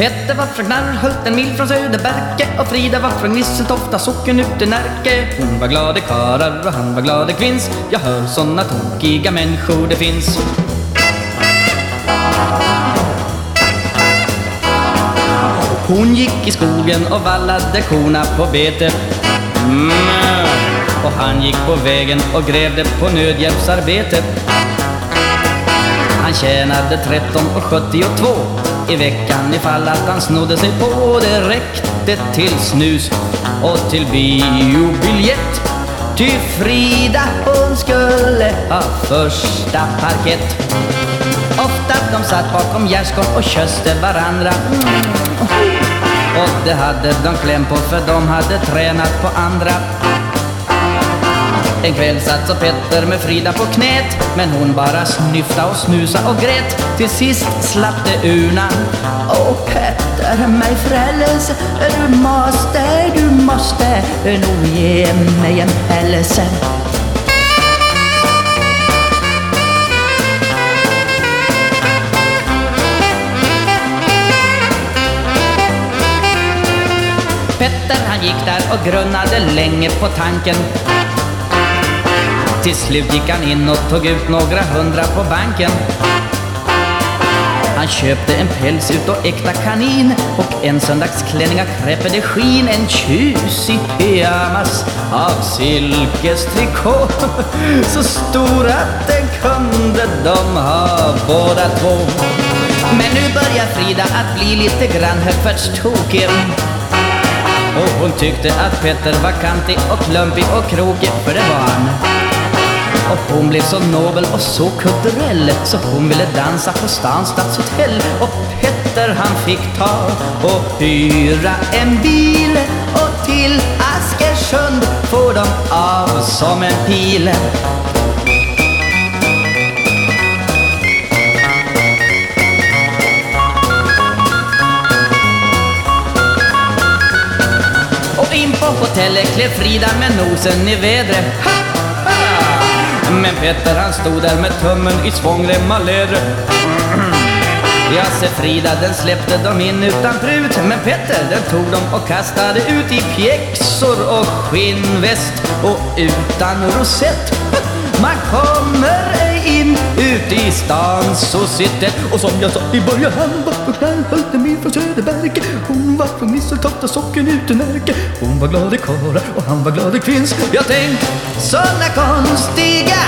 Petter var från Knarrhult en mil från Söderberke och Frida var från Nisseltofta socken ute i Närke. Hon var glad i karar och han var glad i kvinns. Jag hör såna tokiga människor det finns. Hon gick i skogen och vallade korna på bete. Mm. Och han gick på vägen och grävde på nödhjälpsarbete. Han tjänade 13,72 i veckan ifall att han snodde sig på. Det räckte till snus och till biobiljett. Ty Frida hon skulle ha första parkett. Ofta de satt bakom gärdsgård och kysste varandra. Och det hade de kläm på för de hade tränat på andra. En kväll satt så Petter med Frida på knät Men hon bara snyfta och snusa och grät. Till sist slapp det urna. Åh Petter, mig frälse Du måste, du måste nog ge mig en hälse Petter han gick där och grunnade länge på tanken. Till slut gick han in och tog ut några hundra på banken han köpte en päls utav äkta kanin och en söndagsklänning av crêpe skin. En tjusig pyjamas av silkestrikå. Så stor att den kunde de ha båda två. Men nu börjar Frida att bli lite grann högfärdstokig. Och hon tyckte att Petter var kantig och klumpig och krokig, för det var han. Och hon blev så nobel och så kulturell Så hon ville dansa på stans stadshotell. Och Petter han fick ta och hyra en bil. Och till Askersund får de av som en pil. Och in på hotellet klev Frida med nosen i vädret men Petter han stod där med tummen i svångremma läder Ja, se Frida den släppte de in utan prut. Men Petter den tog dem och kastade ut i pjäxor och skinnväst. Och utan rosett Man kommer ej in ut i stan så sitter. Och som jag sa i början han var från Knarrhult min från Söderberg Hon var från Nisseltofta socken ute Närke Hon var glad i karlar och han var glad i kvinns Jag tänk såna konstiga